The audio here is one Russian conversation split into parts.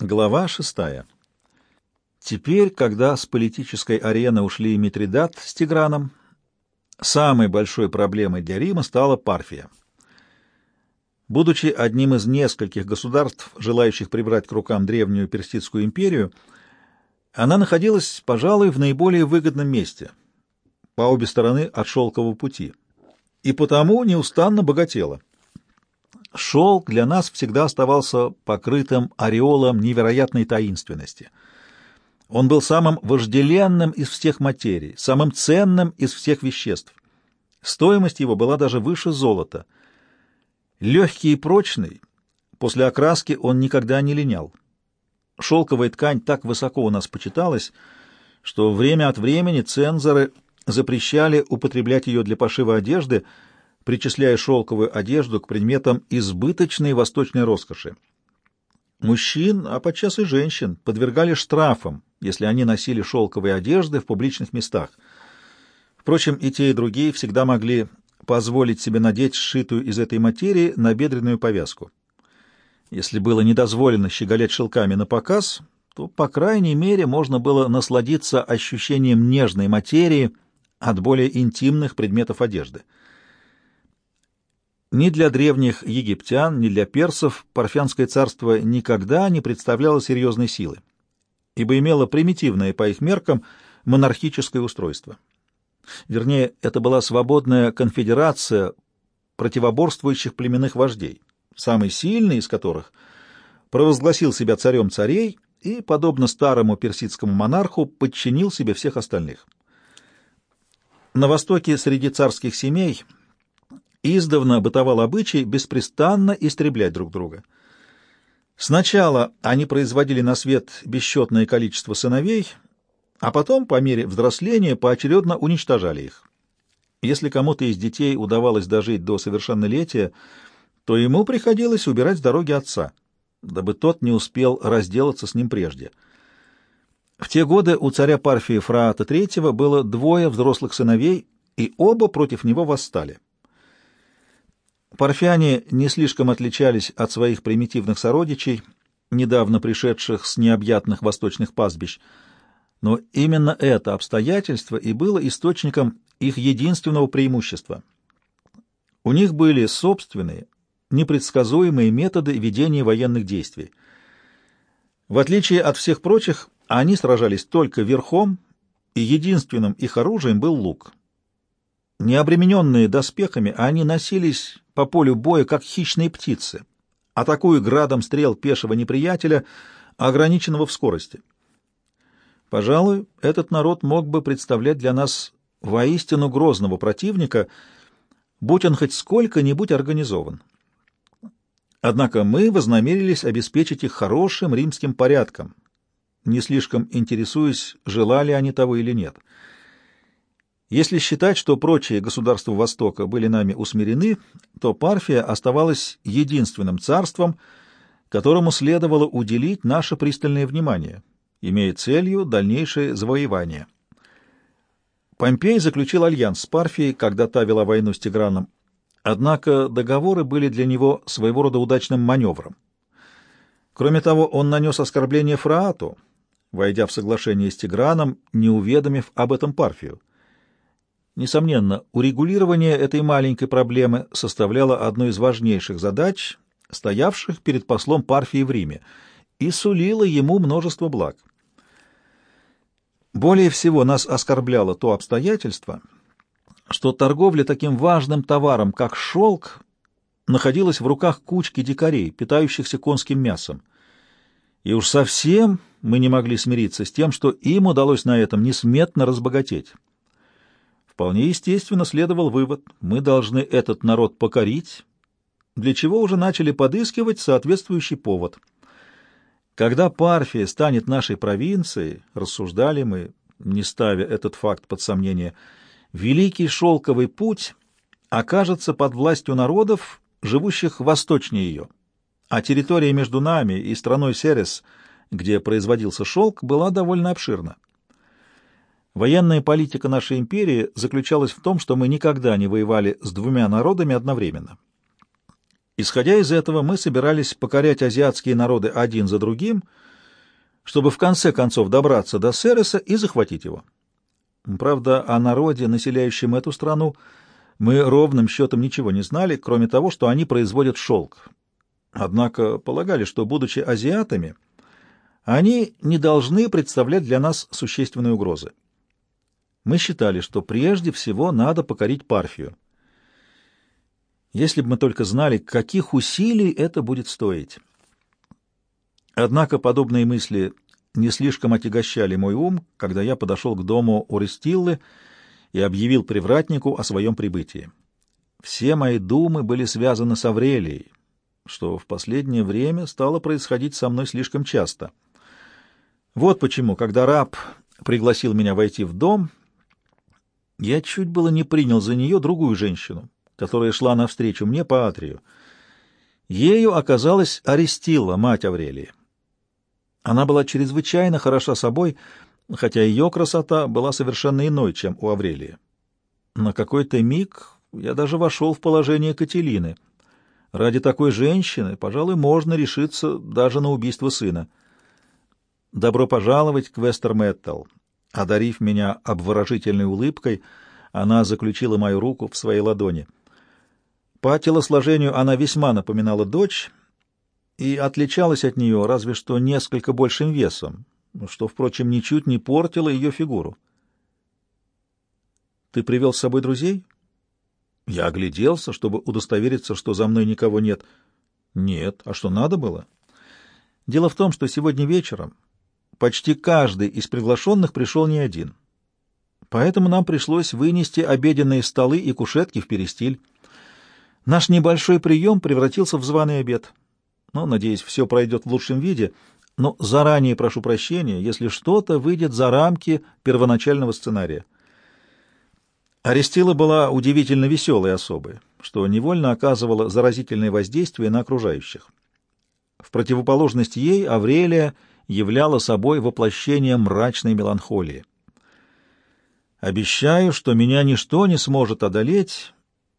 Глава шестая. Теперь, когда с политической арены ушли Митридат с Тиграном, самой большой проблемой для Рима стала Парфия. Будучи одним из нескольких государств, желающих прибрать к рукам древнюю Персидскую империю, она находилась, пожалуй, в наиболее выгодном месте, по обе стороны от шелкового пути, и потому неустанно богатела. Шелк для нас всегда оставался покрытым ореолом невероятной таинственности. Он был самым вожделенным из всех материй, самым ценным из всех веществ. Стоимость его была даже выше золота. Легкий и прочный, после окраски он никогда не линял. Шелковая ткань так высоко у нас почиталась, что время от времени цензоры запрещали употреблять ее для пошива одежды, причисляя шелковую одежду к предметам избыточной восточной роскоши. Мужчин, а подчас и женщин, подвергали штрафам, если они носили шелковые одежды в публичных местах. Впрочем, и те, и другие всегда могли позволить себе надеть сшитую из этой материи набедренную повязку. Если было недозволено щеголять шелками на показ, то, по крайней мере, можно было насладиться ощущением нежной материи от более интимных предметов одежды. Ни для древних египтян, ни для персов Парфянское царство никогда не представляло серьезной силы, ибо имело примитивное по их меркам монархическое устройство. Вернее, это была свободная конфедерация противоборствующих племенных вождей, самый сильный из которых провозгласил себя царем царей и, подобно старому персидскому монарху, подчинил себе всех остальных. На востоке среди царских семей – издавна бытовал обычай беспрестанно истреблять друг друга. Сначала они производили на свет бесчетное количество сыновей, а потом, по мере взросления, поочередно уничтожали их. Если кому-то из детей удавалось дожить до совершеннолетия, то ему приходилось убирать с дороги отца, дабы тот не успел разделаться с ним прежде. В те годы у царя Парфии Фраата III было двое взрослых сыновей, и оба против него восстали. Парфяне не слишком отличались от своих примитивных сородичей, недавно пришедших с необъятных восточных пастбищ, но именно это обстоятельство и было источником их единственного преимущества. У них были собственные, непредсказуемые методы ведения военных действий. В отличие от всех прочих, они сражались только верхом, и единственным их оружием был лук. Не обремененные доспехами, они носились по полю боя, как хищные птицы, атакуя градом стрел пешего неприятеля, ограниченного в скорости. Пожалуй, этот народ мог бы представлять для нас воистину грозного противника, будь он хоть сколько-нибудь организован. Однако мы вознамерились обеспечить их хорошим римским порядком, не слишком интересуясь, желали они того или нет — если считать, что прочие государства Востока были нами усмирены, то Парфия оставалась единственным царством, которому следовало уделить наше пристальное внимание, имея целью дальнейшее завоевание. Помпей заключил альянс с Парфией, когда та вела войну с Тиграном, однако договоры были для него своего рода удачным маневром. Кроме того, он нанес оскорбление Фраату, войдя в соглашение с Тиграном, не уведомив об этом Парфию. Несомненно, урегулирование этой маленькой проблемы составляло одну из важнейших задач, стоявших перед послом Парфии в Риме, и сулило ему множество благ. Более всего нас оскорбляло то обстоятельство, что торговля таким важным товаром, как шелк, находилась в руках кучки дикарей, питающихся конским мясом. И уж совсем мы не могли смириться с тем, что им удалось на этом несметно разбогатеть. Вполне естественно следовал вывод, мы должны этот народ покорить, для чего уже начали подыскивать соответствующий повод. Когда Парфия станет нашей провинцией, рассуждали мы, не ставя этот факт под сомнение, великий шелковый путь окажется под властью народов, живущих восточнее ее, а территория между нами и страной Серес, где производился шелк, была довольно обширна. Военная политика нашей империи заключалась в том, что мы никогда не воевали с двумя народами одновременно. Исходя из этого, мы собирались покорять азиатские народы один за другим, чтобы в конце концов добраться до Сереса и захватить его. Правда, о народе, населяющем эту страну, мы ровным счетом ничего не знали, кроме того, что они производят шелк. Однако полагали, что, будучи азиатами, они не должны представлять для нас существенной угрозы. Мы считали, что прежде всего надо покорить Парфию. Если бы мы только знали, каких усилий это будет стоить. Однако подобные мысли не слишком отягощали мой ум, когда я подошел к дому Орестиллы и объявил привратнику о своем прибытии. Все мои думы были связаны с Аврелией, что в последнее время стало происходить со мной слишком часто. Вот почему, когда раб пригласил меня войти в дом, я чуть было не принял за нее другую женщину, которая шла навстречу мне по Атрию. Ею оказалась Арестила, мать Аврелии. Она была чрезвычайно хороша собой, хотя ее красота была совершенно иной, чем у Аврелии. На какой-то миг я даже вошел в положение Кателины. Ради такой женщины, пожалуй, можно решиться даже на убийство сына. «Добро пожаловать к Вестерметтал!» Одарив меня обворожительной улыбкой, она заключила мою руку в своей ладони. По телосложению она весьма напоминала дочь и отличалась от нее разве что несколько большим весом, что, впрочем, ничуть не портило ее фигуру. «Ты привел с собой друзей?» Я огляделся, чтобы удостовериться, что за мной никого нет. «Нет. А что, надо было?» «Дело в том, что сегодня вечером почти каждый из приглашенных пришел не один. Поэтому нам пришлось вынести обеденные столы и кушетки в перестиль. Наш небольшой прием превратился в званый обед. Но, надеюсь, все пройдет в лучшем виде, но заранее прошу прощения, если что-то выйдет за рамки первоначального сценария. Арестила была удивительно веселой особой, что невольно оказывало заразительное воздействие на окружающих. В противоположность ей Аврелия являла собой воплощение мрачной меланхолии. «Обещаю, что меня ничто не сможет одолеть,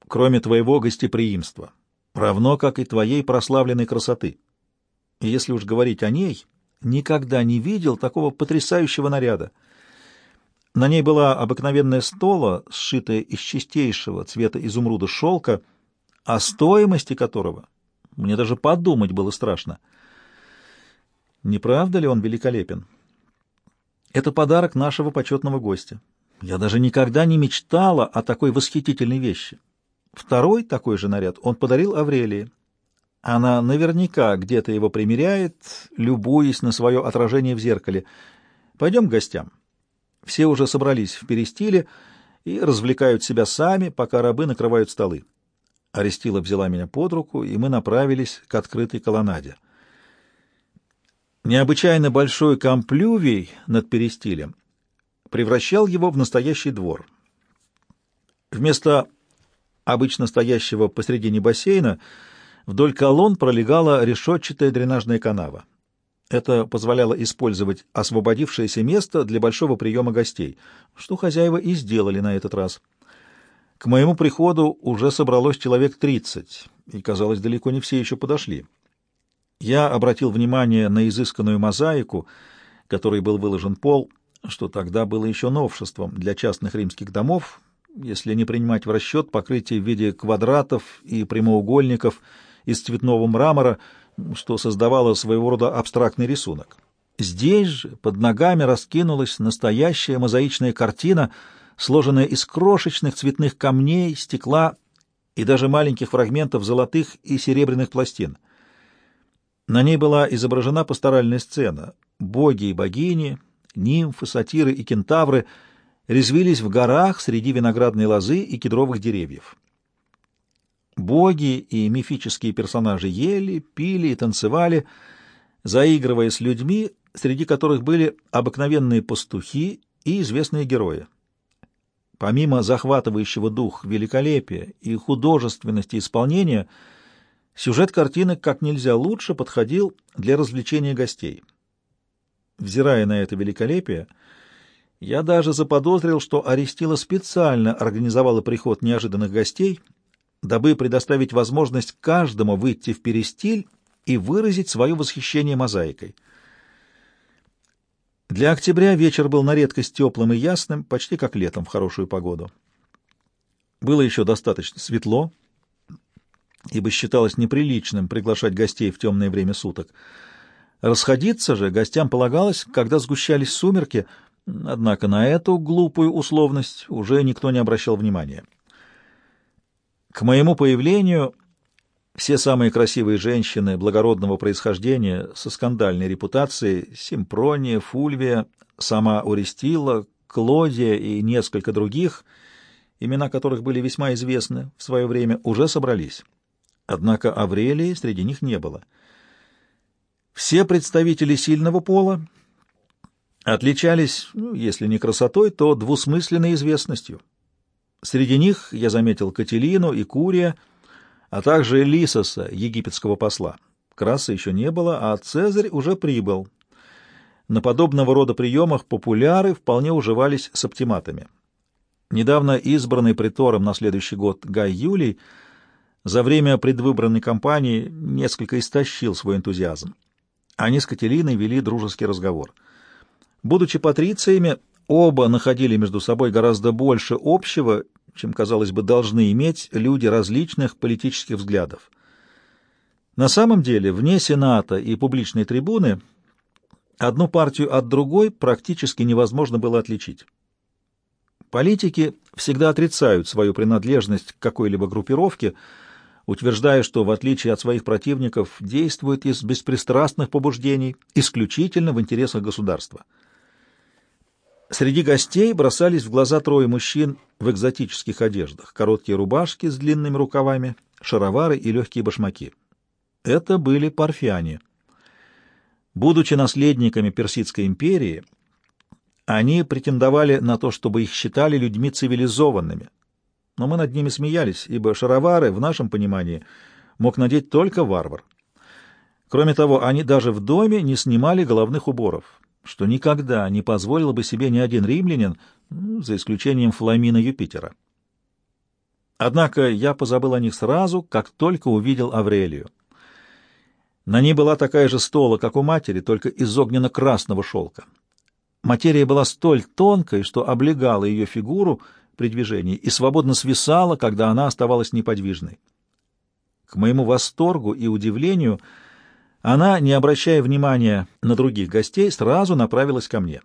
кроме твоего гостеприимства» равно как и твоей прославленной красоты. И если уж говорить о ней, никогда не видел такого потрясающего наряда. На ней была обыкновенная стола, сшитая из чистейшего цвета изумруда шелка, о стоимости которого мне даже подумать было страшно. Не правда ли он великолепен? Это подарок нашего почетного гостя. Я даже никогда не мечтала о такой восхитительной вещи. Второй такой же наряд он подарил Аврелии. Она наверняка где-то его примеряет, любуясь на свое отражение в зеркале. Пойдем к гостям. Все уже собрались в перестиле и развлекают себя сами, пока рабы накрывают столы. Арестила взяла меня под руку, и мы направились к открытой колоннаде. Необычайно большой комплювий над перестилем превращал его в настоящий двор. Вместо обычно стоящего посредине бассейна, вдоль колонн пролегала решетчатая дренажная канава. Это позволяло использовать освободившееся место для большого приема гостей, что хозяева и сделали на этот раз. К моему приходу уже собралось человек тридцать, и, казалось, далеко не все еще подошли. Я обратил внимание на изысканную мозаику, которой был выложен пол, что тогда было еще новшеством для частных римских домов, если не принимать в расчет покрытие в виде квадратов и прямоугольников из цветного мрамора, что создавало своего рода абстрактный рисунок. Здесь же под ногами раскинулась настоящая мозаичная картина, сложенная из крошечных цветных камней, стекла и даже маленьких фрагментов золотых и серебряных пластин. На ней была изображена пасторальная сцена. Боги и богини, нимфы, сатиры и кентавры — резвились в горах среди виноградной лозы и кедровых деревьев. Боги и мифические персонажи ели, пили и танцевали, заигрывая с людьми, среди которых были обыкновенные пастухи и известные герои. Помимо захватывающего дух великолепия и художественности исполнения, сюжет картины как нельзя лучше подходил для развлечения гостей. Взирая на это великолепие, я даже заподозрил, что Аристила специально организовала приход неожиданных гостей, дабы предоставить возможность каждому выйти в перестиль и выразить свое восхищение мозаикой. Для октября вечер был на редкость теплым и ясным, почти как летом в хорошую погоду. Было еще достаточно светло, ибо считалось неприличным приглашать гостей в темное время суток. Расходиться же гостям полагалось, когда сгущались сумерки, однако на эту глупую условность уже никто не обращал внимания. К моему появлению все самые красивые женщины благородного происхождения со скандальной репутацией Симпрония, Фульвия, сама Орестила, Клодия и несколько других, имена которых были весьма известны в свое время, уже собрались. Однако Аврелии среди них не было. Все представители сильного пола отличались, ну, если не красотой, то двусмысленной известностью. Среди них я заметил Кателину и Курия, а также Лисоса, египетского посла. Краса еще не было, а Цезарь уже прибыл. На подобного рода приемах популяры вполне уживались с оптиматами. Недавно избранный притором на следующий год Гай Юлий за время предвыборной кампании несколько истощил свой энтузиазм. Они с Катериной вели дружеский разговор. Будучи патрициями, оба находили между собой гораздо больше общего, чем, казалось бы, должны иметь люди различных политических взглядов. На самом деле, вне Сената и публичной трибуны одну партию от другой практически невозможно было отличить. Политики всегда отрицают свою принадлежность к какой-либо группировке, утверждая, что, в отличие от своих противников, действуют из беспристрастных побуждений исключительно в интересах государства. Среди гостей бросались в глаза трое мужчин в экзотических одеждах, короткие рубашки с длинными рукавами, шаровары и легкие башмаки. Это были парфяне. Будучи наследниками Персидской империи, они претендовали на то, чтобы их считали людьми цивилизованными. Но мы над ними смеялись, ибо шаровары, в нашем понимании, мог надеть только варвар. Кроме того, они даже в доме не снимали головных уборов что никогда не позволил бы себе ни один римлянин, ну, за исключением Фламина Юпитера. Однако я позабыл о них сразу, как только увидел Аврелию. На ней была такая же стола, как у матери, только из огненно-красного шелка. Материя была столь тонкой, что облегала ее фигуру при движении и свободно свисала, когда она оставалась неподвижной. К моему восторгу и удивлению — она, не обращая внимания на других гостей, сразу направилась ко мне.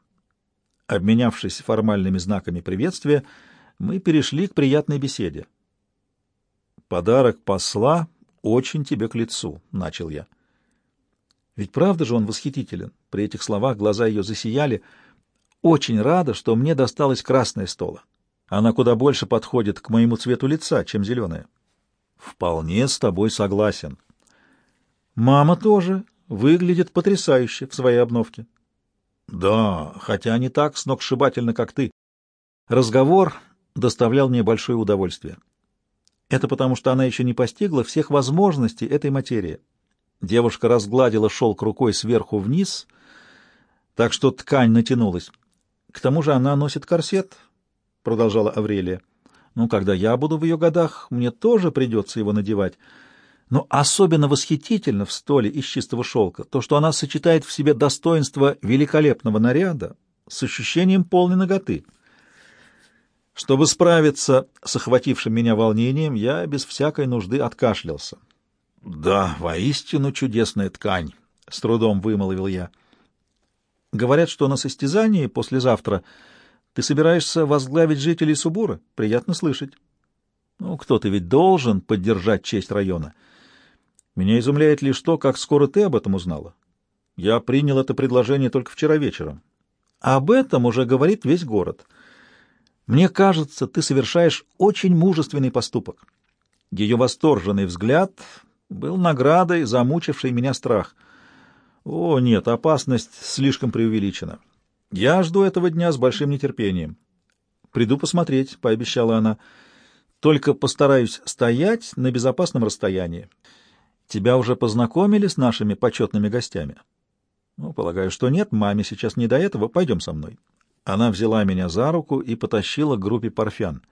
Обменявшись формальными знаками приветствия, мы перешли к приятной беседе. «Подарок посла очень тебе к лицу», — начал я. Ведь правда же он восхитителен? При этих словах глаза ее засияли. Очень рада, что мне досталась красная стола. Она куда больше подходит к моему цвету лица, чем зеленая. Вполне с тобой согласен. Мама тоже выглядит потрясающе в своей обновке. Да, хотя не так сногсшибательно, как ты. Разговор доставлял мне большое удовольствие. Это потому, что она еще не постигла всех возможностей этой материи. Девушка разгладила шелк рукой сверху вниз, так что ткань натянулась. К тому же она носит корсет, — продолжала Аврелия. Ну, когда я буду в ее годах, мне тоже придется его надевать. Но особенно восхитительно в столе из чистого шелка то, что она сочетает в себе достоинство великолепного наряда с ощущением полной ноготы. Чтобы справиться с охватившим меня волнением, я без всякой нужды откашлялся. — Да, воистину чудесная ткань, — с трудом вымолвил я. — Говорят, что на состязании послезавтра ты собираешься возглавить жителей Субура. Приятно слышать. Ну, кто-то ведь должен поддержать честь района. — меня изумляет лишь то, как скоро ты об этом узнала. Я принял это предложение только вчера вечером. Об этом уже говорит весь город. Мне кажется, ты совершаешь очень мужественный поступок. Ее восторженный взгляд был наградой, замучившей меня страх. О, нет, опасность слишком преувеличена. Я жду этого дня с большим нетерпением. Приду посмотреть, — пообещала она. Только постараюсь стоять на безопасном расстоянии. Тебя уже познакомили с нашими почетными гостями? Ну, полагаю, что нет, маме сейчас не до этого. Пойдем со мной. Она взяла меня за руку и потащила к группе парфян.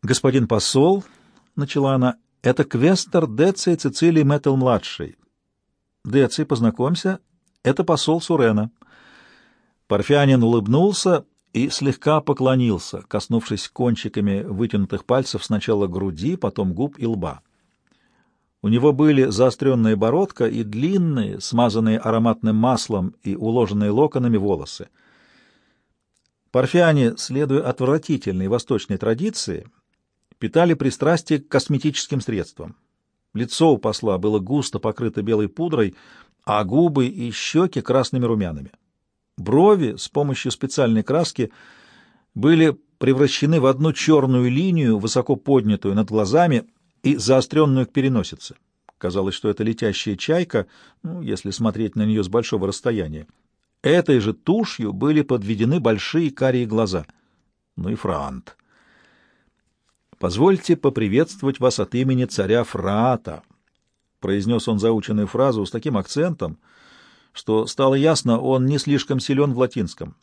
Господин посол, — начала она, — это квестер Деций Цицилий Мэттл-младший. Деций, познакомься, это посол Сурена. Парфянин улыбнулся и слегка поклонился, коснувшись кончиками вытянутых пальцев сначала груди, потом губ и лба. У него были заостренная бородка и длинные, смазанные ароматным маслом и уложенные локонами волосы. Парфяне, следуя отвратительной восточной традиции, питали пристрастие к косметическим средствам. Лицо у посла было густо покрыто белой пудрой, а губы и щеки — красными румянами. Брови с помощью специальной краски были превращены в одну черную линию, высоко поднятую над глазами и заостренную к переносице. Казалось, что это летящая чайка, ну, если смотреть на нее с большого расстояния. Этой же тушью были подведены большие карие глаза. Ну и франт. «Позвольте поприветствовать вас от имени царя Фраата», — произнес он заученную фразу с таким акцентом, что стало ясно, он не слишком силен в латинском.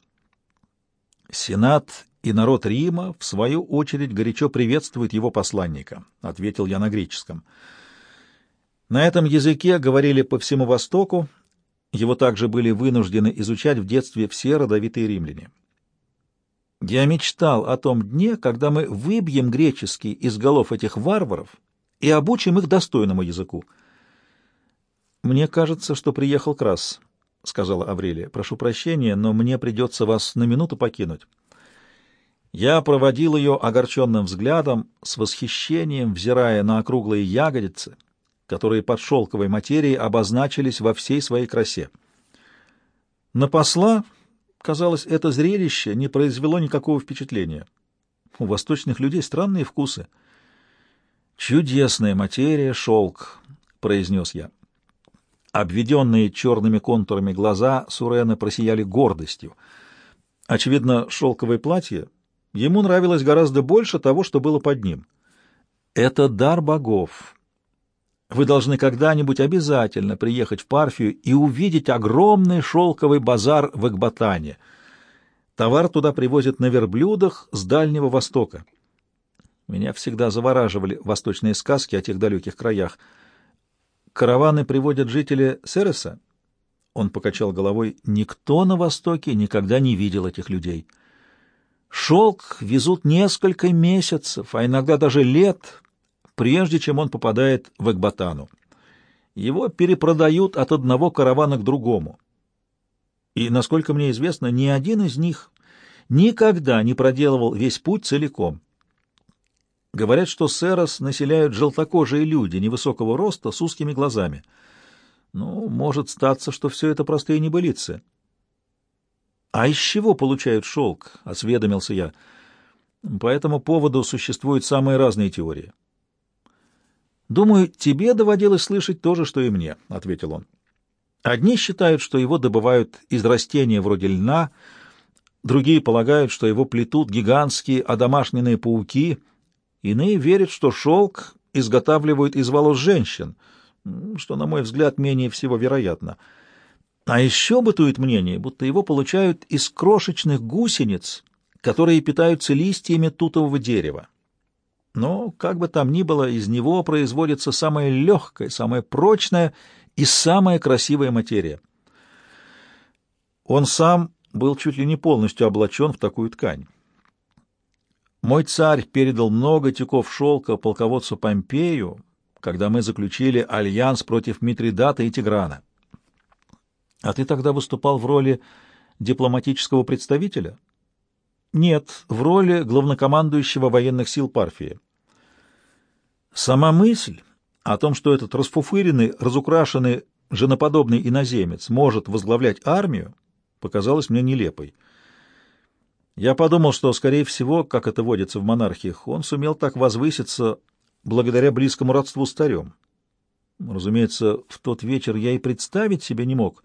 «Сенат и народ Рима, в свою очередь, горячо приветствуют его посланника», — ответил я на греческом. На этом языке говорили по всему Востоку, его также были вынуждены изучать в детстве все родовитые римляне. Я мечтал о том дне, когда мы выбьем греческий из голов этих варваров и обучим их достойному языку. «Мне кажется, что приехал Крас», — сказала Аврелия. «Прошу прощения, но мне придется вас на минуту покинуть». Я проводил ее огорченным взглядом, с восхищением взирая на округлые ягодицы, которые под шелковой материей обозначились во всей своей красе. На посла, казалось, это зрелище не произвело никакого впечатления. У восточных людей странные вкусы. «Чудесная материя, шелк», — произнес я. Обведенные черными контурами глаза Сурена просияли гордостью. Очевидно, шелковое платье ему нравилось гораздо больше того, что было под ним. Это дар богов. Вы должны когда-нибудь обязательно приехать в Парфию и увидеть огромный шелковый базар в Экбатане. Товар туда привозят на верблюдах с Дальнего Востока. Меня всегда завораживали восточные сказки о тех далеких краях. Караваны приводят жители Сереса? Он покачал головой. Никто на Востоке никогда не видел этих людей. Шелк везут несколько месяцев, а иногда даже лет, прежде чем он попадает в Экбатану. Его перепродают от одного каравана к другому. И, насколько мне известно, ни один из них никогда не проделывал весь путь целиком. Говорят, что Серос населяют желтокожие люди невысокого роста с узкими глазами. Ну, может статься, что все это простые небылицы. — А из чего получают шелк? — осведомился я. По этому поводу существуют самые разные теории. «Думаю, тебе доводилось слышать то же, что и мне», — ответил он. «Одни считают, что его добывают из растения вроде льна, другие полагают, что его плетут гигантские одомашненные пауки, иные верят, что шелк изготавливают из волос женщин, что, на мой взгляд, менее всего вероятно. А еще бытует мнение, будто его получают из крошечных гусениц, которые питаются листьями тутового дерева. Но, как бы там ни было, из него производится самая легкая, самая прочная и самая красивая материя. Он сам был чуть ли не полностью облачен в такую ткань. Мой царь передал много тюков шелка полководцу Помпею, когда мы заключили альянс против Митридата и Тиграна. А ты тогда выступал в роли дипломатического представителя? Нет, в роли главнокомандующего военных сил Парфии. Сама мысль о том, что этот расфуфыренный, разукрашенный, женоподобный иноземец может возглавлять армию, показалась мне нелепой. Я подумал, что, скорее всего, как это водится в монархиях, он сумел так возвыситься благодаря близкому родству с царем. Разумеется, в тот вечер я и представить себе не мог,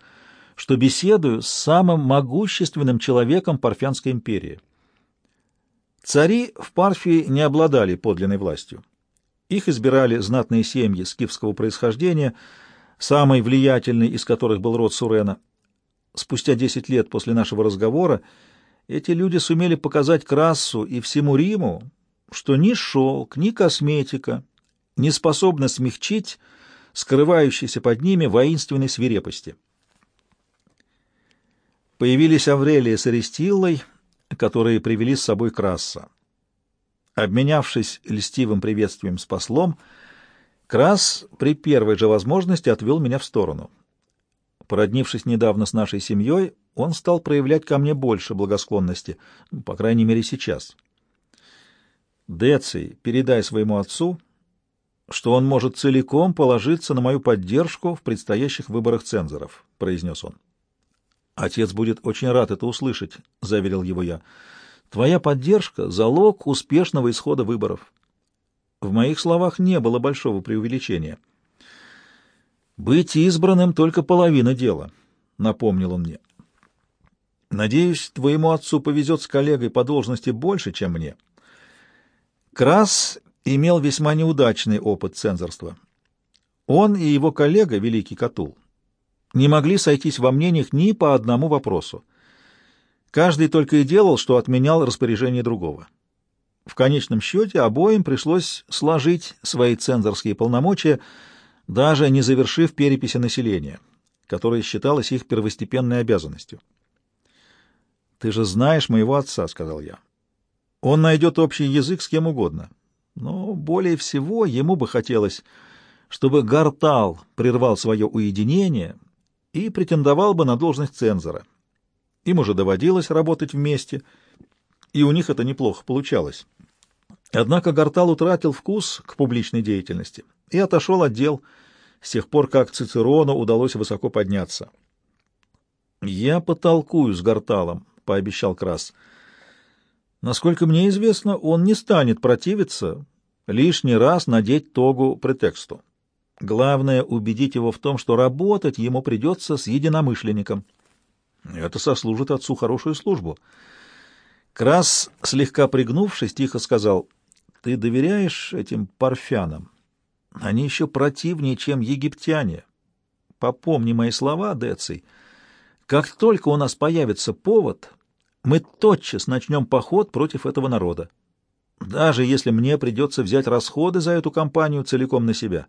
что беседую с самым могущественным человеком Парфянской империи. Цари в Парфии не обладали подлинной властью. Их избирали знатные семьи скифского происхождения, самый влиятельный из которых был род Сурена. Спустя десять лет после нашего разговора эти люди сумели показать Красу и всему Риму, что ни шелк, ни косметика не способны смягчить скрывающейся под ними воинственной свирепости. появились Аврелия с Арестиллой, которые привели с собой Краса. Обменявшись льстивым приветствием с послом, Крас при первой же возможности отвел меня в сторону. Породнившись недавно с нашей семьей, он стал проявлять ко мне больше благосклонности, ну, по крайней мере сейчас. «Деций, передай своему отцу, что он может целиком положиться на мою поддержку в предстоящих выборах цензоров», — произнес он. «Отец будет очень рад это услышать», — заверил его я. «Твоя поддержка — залог успешного исхода выборов». В моих словах не было большого преувеличения. «Быть избранным — только половина дела», — напомнил он мне. «Надеюсь, твоему отцу повезет с коллегой по должности больше, чем мне». Крас имел весьма неудачный опыт цензорства. Он и его коллега, Великий Катул, не могли сойтись во мнениях ни по одному вопросу. Каждый только и делал, что отменял распоряжение другого. В конечном счете обоим пришлось сложить свои цензорские полномочия, даже не завершив переписи населения, которая считалась их первостепенной обязанностью. «Ты же знаешь моего отца», — сказал я. «Он найдет общий язык с кем угодно. Но более всего ему бы хотелось, чтобы Гартал прервал свое уединение и претендовал бы на должность цензора. Им уже доводилось работать вместе, и у них это неплохо получалось. Однако Гартал утратил вкус к публичной деятельности и отошел от дел с тех пор, как Цицерону удалось высоко подняться. «Я потолкую с Гарталом», — пообещал Крас. «Насколько мне известно, он не станет противиться лишний раз надеть тогу претексту. Главное — убедить его в том, что работать ему придется с единомышленником. Это сослужит отцу хорошую службу. Крас, слегка пригнувшись, тихо сказал, «Ты доверяешь этим парфянам? Они еще противнее, чем египтяне. Попомни мои слова, Деций. Как только у нас появится повод, мы тотчас начнем поход против этого народа. Даже если мне придется взять расходы за эту кампанию целиком на себя».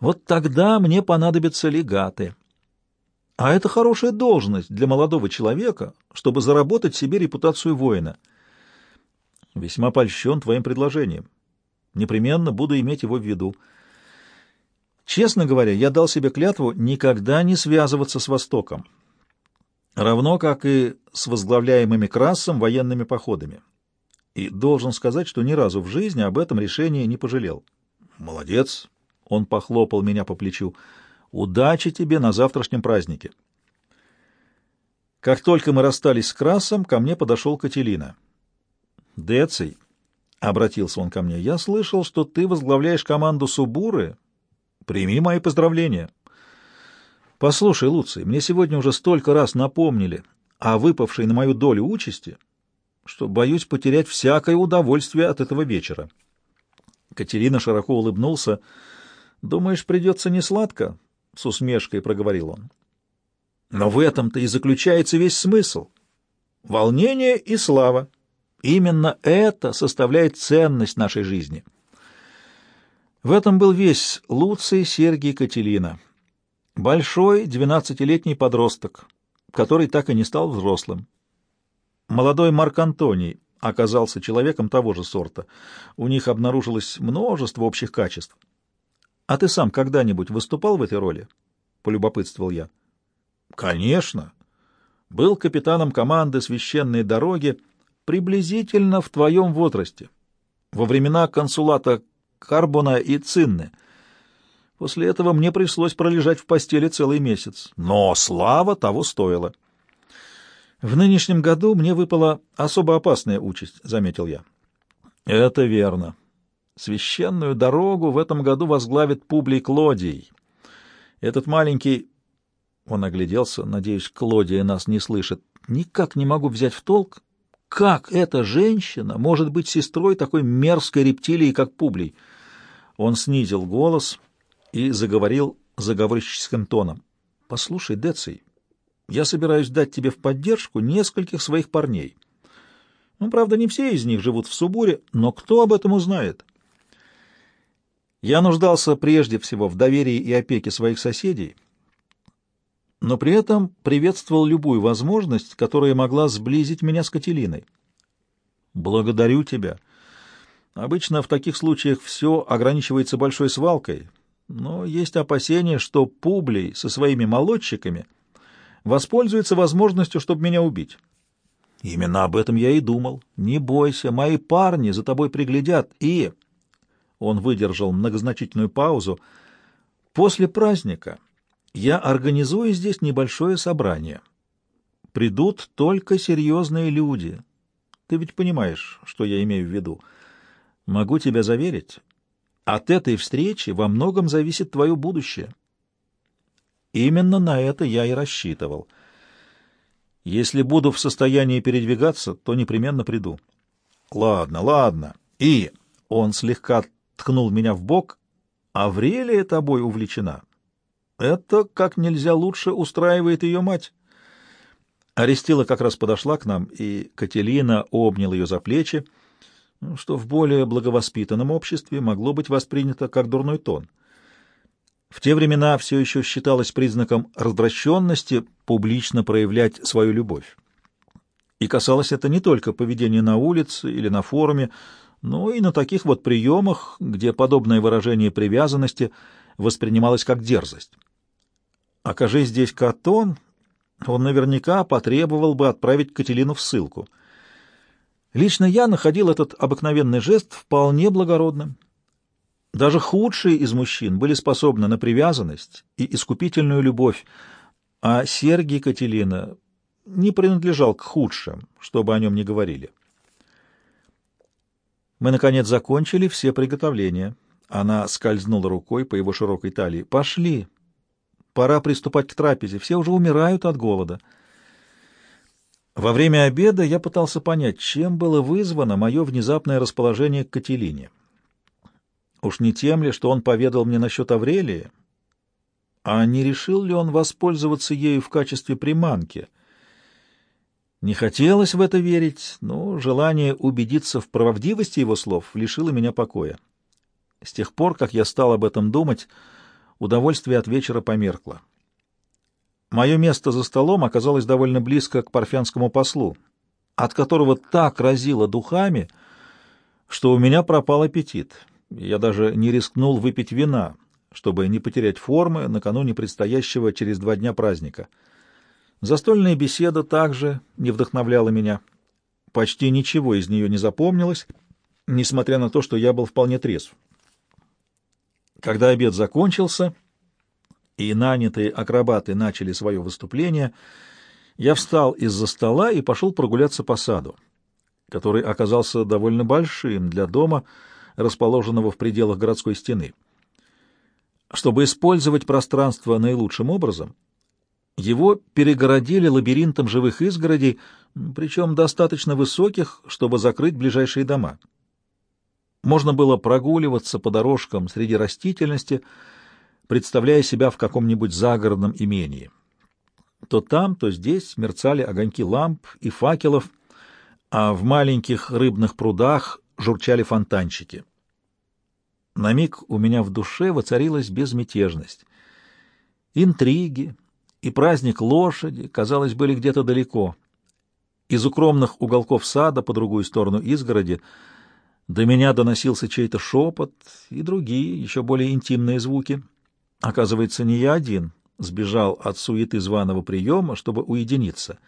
Вот тогда мне понадобятся легаты. А это хорошая должность для молодого человека, чтобы заработать себе репутацию воина. Весьма польщен твоим предложением. Непременно буду иметь его в виду. Честно говоря, я дал себе клятву никогда не связываться с Востоком, равно как и с возглавляемыми Красом военными походами. И должен сказать, что ни разу в жизни об этом решении не пожалел. Молодец, он похлопал меня по плечу. «Удачи тебе на завтрашнем празднике!» Как только мы расстались с Красом, ко мне подошел Кателина. «Деций», — обратился он ко мне, — «я слышал, что ты возглавляешь команду Субуры. Прими мои поздравления». «Послушай, Луций, мне сегодня уже столько раз напомнили о выпавшей на мою долю участи, что боюсь потерять всякое удовольствие от этого вечера». Катерина широко улыбнулся — Думаешь, придется несладко? — с усмешкой проговорил он. Но в этом-то и заключается весь смысл. Волнение и слава. Именно это составляет ценность нашей жизни. В этом был весь Луций Сергий Кателина. Большой двенадцатилетний подросток, который так и не стал взрослым. Молодой Марк Антоний оказался человеком того же сорта. У них обнаружилось множество общих качеств. А ты сам когда-нибудь выступал в этой роли? Полюбопытствовал я. Конечно. Был капитаном команды священной дороги приблизительно в твоем возрасте, во времена консулата Карбона и Цинны. После этого мне пришлось пролежать в постели целый месяц, но слава того стоила. В нынешнем году мне выпала особо опасная участь, заметил я. Это верно, Священную дорогу в этом году возглавит Публий Клодий. Этот маленький... Он огляделся, надеюсь, Клодия нас не слышит. Никак не могу взять в толк, как эта женщина может быть сестрой такой мерзкой рептилии, как Публий. Он снизил голос и заговорил заговорщическим тоном. — Послушай, Деций, я собираюсь дать тебе в поддержку нескольких своих парней. Ну, правда, не все из них живут в Субуре, но кто об этом узнает? — я нуждался прежде всего в доверии и опеке своих соседей, но при этом приветствовал любую возможность, которая могла сблизить меня с Кателиной. «Благодарю тебя. Обычно в таких случаях все ограничивается большой свалкой, но есть опасение, что Публей со своими молодчиками воспользуется возможностью, чтобы меня убить». «Именно об этом я и думал. Не бойся, мои парни за тобой приглядят, и...» Он выдержал многозначительную паузу. «После праздника...» я организую здесь небольшое собрание. Придут только серьезные люди. Ты ведь понимаешь, что я имею в виду. Могу тебя заверить, от этой встречи во многом зависит твое будущее. Именно на это я и рассчитывал. Если буду в состоянии передвигаться, то непременно приду. Ладно, ладно. И он слегка ткнул меня в бок. Аврелия тобой увлечена. Это как нельзя лучше устраивает ее мать. Арестила как раз подошла к нам, и Кателина обнял ее за плечи, что в более благовоспитанном обществе могло быть воспринято как дурной тон. В те времена все еще считалось признаком развращенности публично проявлять свою любовь. И касалось это не только поведения на улице или на форуме, но и на таких вот приемах, где подобное выражение привязанности воспринималось как дерзость. Окажись здесь Катон, он наверняка потребовал бы отправить Кателину в ссылку. Лично я находил этот обыкновенный жест вполне благородным. Даже худшие из мужчин были способны на привязанность и искупительную любовь, а Сергий Кателина не принадлежал к худшим, чтобы о нем не говорили. Мы, наконец, закончили все приготовления. Она скользнула рукой по его широкой талии. «Пошли!» Пора приступать к трапезе, все уже умирают от голода. Во время обеда я пытался понять, чем было вызвано мое внезапное расположение к Кателине. Уж не тем ли, что он поведал мне насчет Аврелии, а не решил ли он воспользоваться ею в качестве приманки? Не хотелось в это верить, но желание убедиться в правдивости его слов лишило меня покоя. С тех пор, как я стал об этом думать, удовольствие от вечера померкло. Мое место за столом оказалось довольно близко к парфянскому послу, от которого так разило духами, что у меня пропал аппетит. Я даже не рискнул выпить вина, чтобы не потерять формы накануне предстоящего через два дня праздника. Застольная беседа также не вдохновляла меня. Почти ничего из нее не запомнилось, несмотря на то, что я был вполне трезв. Когда обед закончился и нанятые акробаты начали свое выступление, я встал из-за стола и пошел прогуляться по саду, который оказался довольно большим для дома, расположенного в пределах городской стены. Чтобы использовать пространство наилучшим образом, его перегородили лабиринтом живых изгородей, причем достаточно высоких, чтобы закрыть ближайшие дома. Можно было прогуливаться по дорожкам среди растительности, представляя себя в каком-нибудь загородном имении. То там, то здесь мерцали огоньки ламп и факелов, а в маленьких рыбных прудах журчали фонтанчики. На миг у меня в душе воцарилась безмятежность. Интриги и праздник лошади, казалось, были где-то далеко. Из укромных уголков сада по другую сторону изгороди — до меня доносился чей-то шепот и другие, еще более интимные звуки. Оказывается, не я один сбежал от суеты званого приема, чтобы уединиться.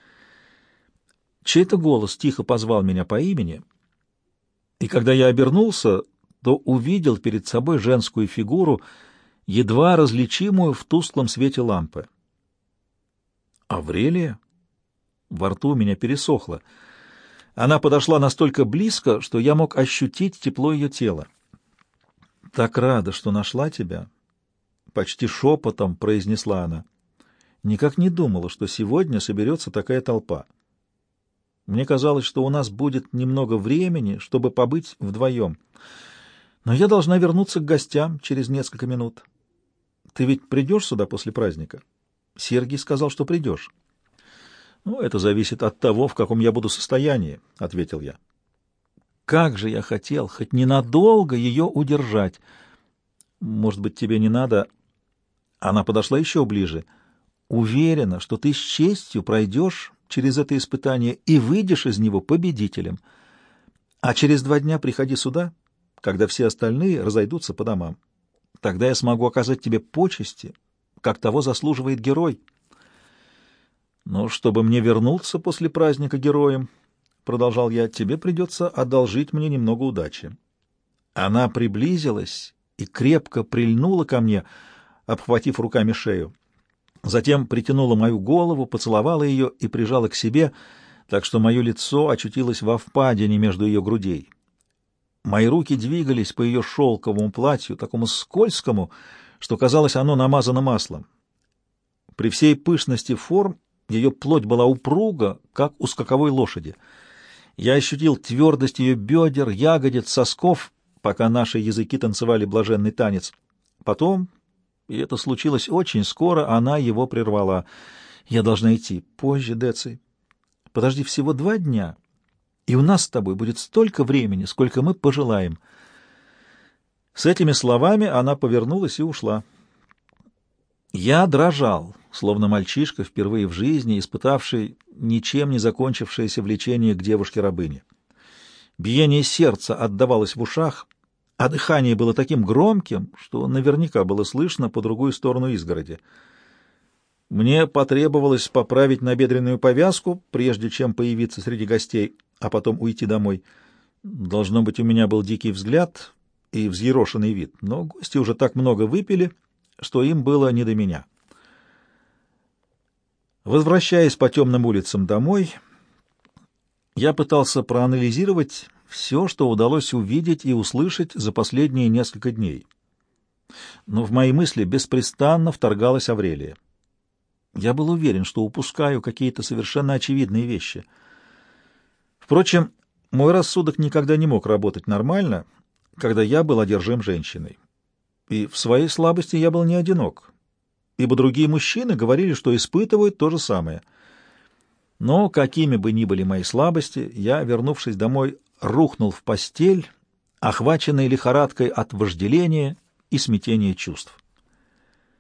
Чей-то голос тихо позвал меня по имени, и когда я обернулся, то увидел перед собой женскую фигуру, едва различимую в тусклом свете лампы. «Аврелия?» Во рту у меня пересохло — она подошла настолько близко, что я мог ощутить тепло ее тела. «Так рада, что нашла тебя!» — почти шепотом произнесла она. «Никак не думала, что сегодня соберется такая толпа. Мне казалось, что у нас будет немного времени, чтобы побыть вдвоем. Но я должна вернуться к гостям через несколько минут. Ты ведь придешь сюда после праздника?» Сергий сказал, что придешь. «Ну, это зависит от того, в каком я буду состоянии», — ответил я. «Как же я хотел хоть ненадолго ее удержать! Может быть, тебе не надо...» Она подошла еще ближе. уверена, что ты с честью пройдешь через это испытание и выйдешь из него победителем. А через два дня приходи сюда, когда все остальные разойдутся по домам. Тогда я смогу оказать тебе почести, как того заслуживает герой. Но чтобы мне вернуться после праздника героем, — продолжал я, — тебе придется одолжить мне немного удачи. Она приблизилась и крепко прильнула ко мне, обхватив руками шею. Затем притянула мою голову, поцеловала ее и прижала к себе, так что мое лицо очутилось во впадине между ее грудей. Мои руки двигались по ее шелковому платью, такому скользкому, что казалось, оно намазано маслом. При всей пышности форм ее плоть была упруга, как у скаковой лошади. Я ощутил твердость ее бедер, ягодиц, сосков, пока наши языки танцевали блаженный танец. Потом, и это случилось очень скоро, она его прервала. «Я должна идти. Позже, Деци. Подожди всего два дня, и у нас с тобой будет столько времени, сколько мы пожелаем». С этими словами она повернулась и ушла. Я дрожал, словно мальчишка, впервые в жизни испытавший ничем не закончившееся влечение к девушке-рабыне. Биение сердца отдавалось в ушах, а дыхание было таким громким, что наверняка было слышно по другую сторону изгороди. Мне потребовалось поправить набедренную повязку, прежде чем появиться среди гостей, а потом уйти домой. Должно быть, у меня был дикий взгляд, и взъерошенный вид, но гости уже так много выпили, что им было не до меня. Возвращаясь по темным улицам домой, я пытался проанализировать все, что удалось увидеть и услышать за последние несколько дней. Но в мои мысли беспрестанно вторгалась Аврелия. Я был уверен, что упускаю какие-то совершенно очевидные вещи. Впрочем, мой рассудок никогда не мог работать нормально — когда я был одержим женщиной. И в своей слабости я был не одинок, ибо другие мужчины говорили, что испытывают то же самое. Но, какими бы ни были мои слабости, я, вернувшись домой, рухнул в постель, охваченный лихорадкой от вожделения и смятения чувств.